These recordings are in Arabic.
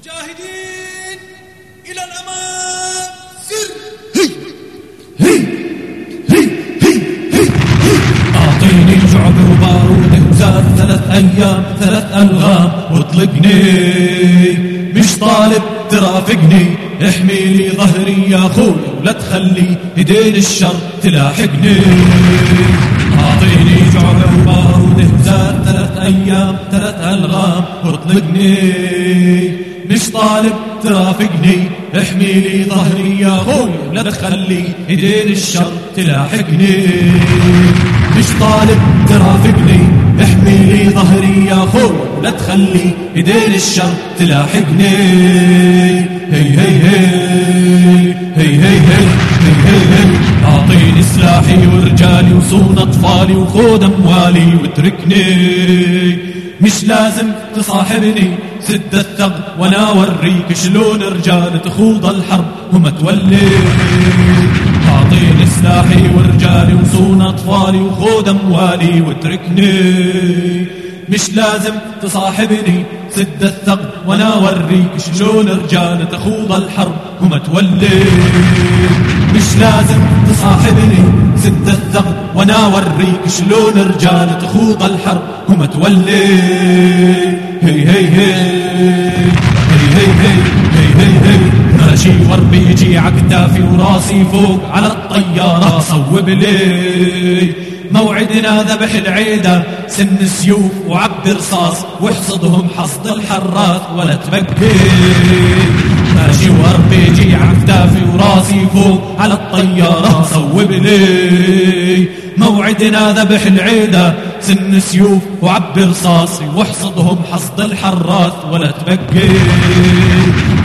مجاهدين إلى الأمام. سر. هي. هي. هي. هي. هي. أعطيني جعب وبارود زاد ثلاث أيام ثلاث ألغام. واطلقني مش طالب ترافقني. احمي لي ظهري يا خوي ولا تخلي ايدين الشر تلاحقني. أعطيني جعب وبارود زاد ثلاث أيام ثلاث ألغام. واطلقني مش طالب ترافقني احمي لي ظهري يا خوي لا تخلي ايدين الشر تلاحقني. مش طالب ترافقني احمي لي ظهري يا خوي لا تخلي ايدين الشر تلاحقني. هي هي هي هي هي هي هي هي أعطيني سلاحي ورجالي وصون أطفالي وخذ أموالي واتركني. مش لازم تصاحبني سد الثغر وأنا اوريك شلون رجال تخوض الحرب وما تولي. أعطيني سلاحي ورجالي وصون أطفالي وخذ أموالي واتركني. مش لازم تصاحبني سد الثغر وأنا اوريك شلون رجال تخوض الحرب وما تولي. مش لازم تصاحبني سد الثغر وأنا اوريك شلون رجال تخوض الحرب. هم تولي. هي هي هي. هي هي هي هي ماشي وربيجي عكتافي وراسي فوق على الطيارة. صوب لي. موعدنا ذبح العيدة سن سيوف وعبي رصاص واحصدهم حصد الحرات ولا تبكي. ماشي واربيجي عكتافي وراسي فوق على الطيارة صوب لي موعدنا ذبح العيدة سن سيوف وعب رصاصي. واحصدهم حصد الحراث ولا تبكي.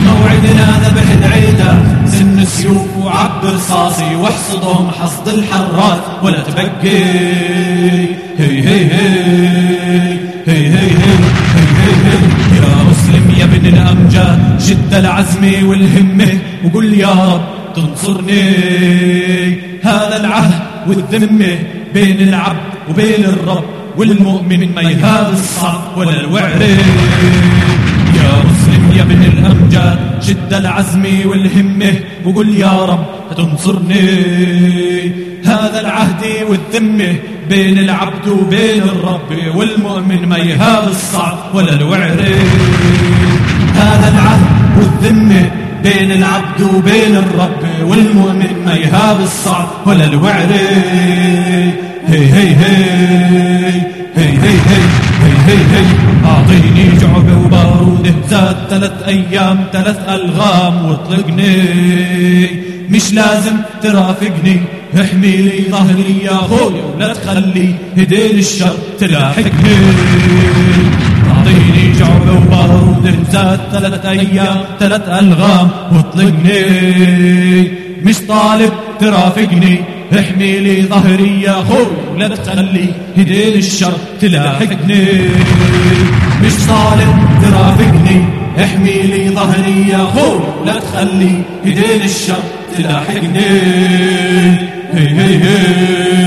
موعدنا ذبح العيدة سن سيوف وعب رصاصي. واحصدهم حصد الحراث ولا تبكي. هي هي هي. شد العزم والهمة وقل يا رب تنصرني. هذا العهد والذمة بين العبد وبين الرب والمؤمن ما يهاب الصعب ولا الوعر. يا مسلم يا ابن الأمجاد شد العزم والهمة وقل يا رب تنصرني. هذا العهد والذمة بين العبد وبين الرب والمؤمن ما يهاب الصعب ولا الوعر. هذا العهد والذمة بين العبد وبين الرب والمؤمن ما يهاب الصعب ولا الوعر هي هي هي هي هي هي هي هي أعطيني جعبة وبارود زاد ثلاث أيام ثلاث ألغام واطلقني. مش لازم ترافقني. احمي لي ظهري يا خويا ولا تخلي هدين الشر تلاحقني. أعطيني جعبة وبارود زاد ثلاث أيام ثلاث ألغام واطلقني مش طالب ترافقني احمي لي ظهري يا خوي ولا تخلي هدين الشر تلاحقني. مش طالب ترافقني احمي لي ظهري يا خوي ولا تخلي هدين الشر تلاحقني. هي, هي, هي.